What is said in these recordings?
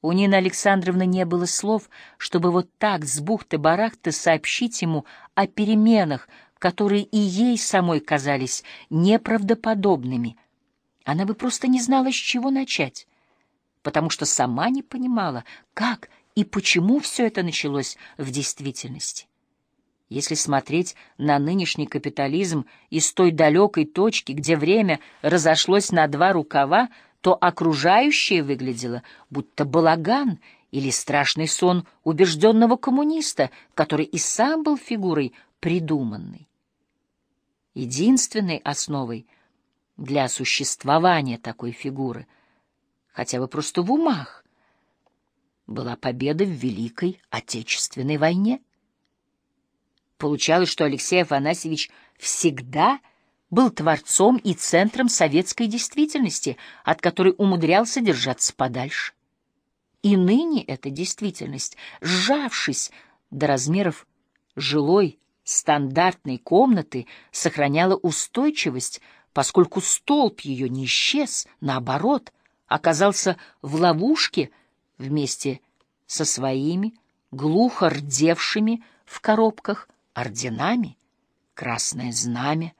У Нины Александровны не было слов, чтобы вот так с бухты-барахты сообщить ему о переменах, которые и ей самой казались неправдоподобными. Она бы просто не знала, с чего начать, потому что сама не понимала, как и почему все это началось в действительности. Если смотреть на нынешний капитализм из той далекой точки, где время разошлось на два рукава, то окружающее выглядело будто балаган или страшный сон убежденного коммуниста, который и сам был фигурой придуманной. Единственной основой для существования такой фигуры, хотя бы просто в умах, была победа в Великой Отечественной войне. Получалось, что Алексей Афанасьевич всегда был творцом и центром советской действительности, от которой умудрялся держаться подальше. И ныне эта действительность, сжавшись до размеров жилой стандартной комнаты, сохраняла устойчивость, поскольку столб ее не исчез, наоборот, оказался в ловушке вместе со своими глухо рдевшими в коробках орденами, красное знамя,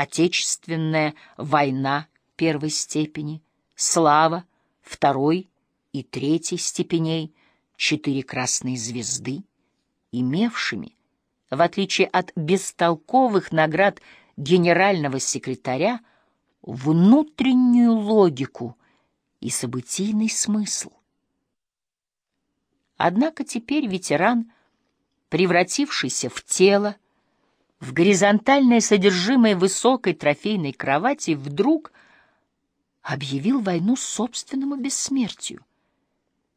Отечественная война первой степени, слава второй и третьей степеней, четыре красные звезды, имевшими, в отличие от бестолковых наград генерального секретаря, внутреннюю логику и событийный смысл. Однако теперь ветеран, превратившийся в тело, в горизонтальное содержимое высокой трофейной кровати вдруг объявил войну собственному бессмертию.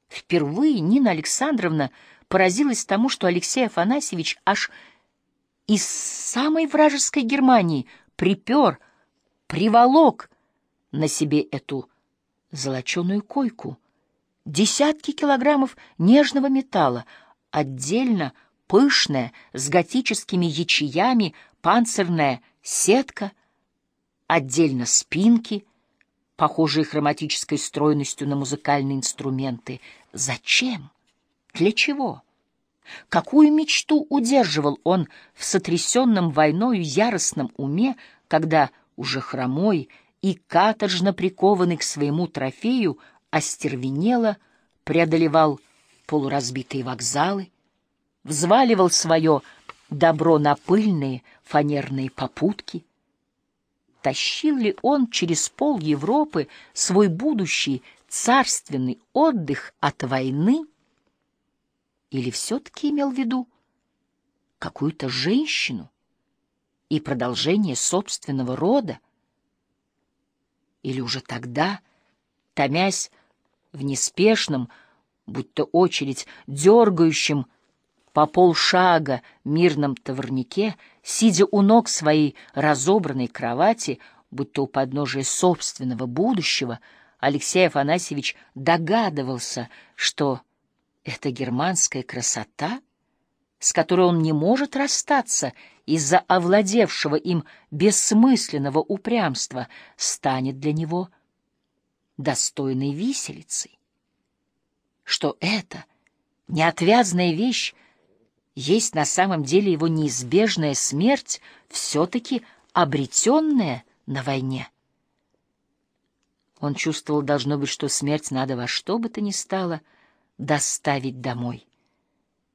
Впервые Нина Александровна поразилась тому, что Алексей Афанасьевич аж из самой вражеской Германии припер, приволок на себе эту золоченую койку. Десятки килограммов нежного металла, отдельно пышная, с готическими ячеями, панцирная сетка, отдельно спинки, похожие хроматической стройностью на музыкальные инструменты. Зачем? Для чего? Какую мечту удерживал он в сотрясенном войною яростном уме, когда уже хромой и каторжно прикованный к своему трофею остервенело преодолевал полуразбитые вокзалы, взваливал свое добро на пыльные фанерные попутки. Тащил ли он через пол Европы свой будущий царственный отдых от войны? Или все-таки имел в виду какую-то женщину и продолжение собственного рода? Или уже тогда, томясь в неспешном, будто очередь, дергающем по полшага мирном товарнике, сидя у ног своей разобранной кровати, будто у подножия собственного будущего, Алексей Афанасьевич догадывался, что эта германская красота, с которой он не может расстаться из-за овладевшего им бессмысленного упрямства, станет для него достойной виселицей. Что это неотвязная вещь есть на самом деле его неизбежная смерть, все-таки обретенная на войне. Он чувствовал, должно быть, что смерть надо во что бы то ни стало доставить домой.